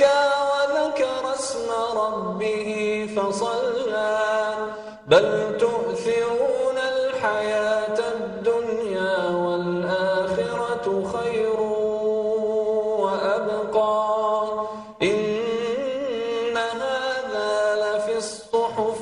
تزكى وذكر اسم ربه فصلى. بل تؤثرون الحياة الدنيا والآخرة خير وأبقى. إن هذا لفي الصحف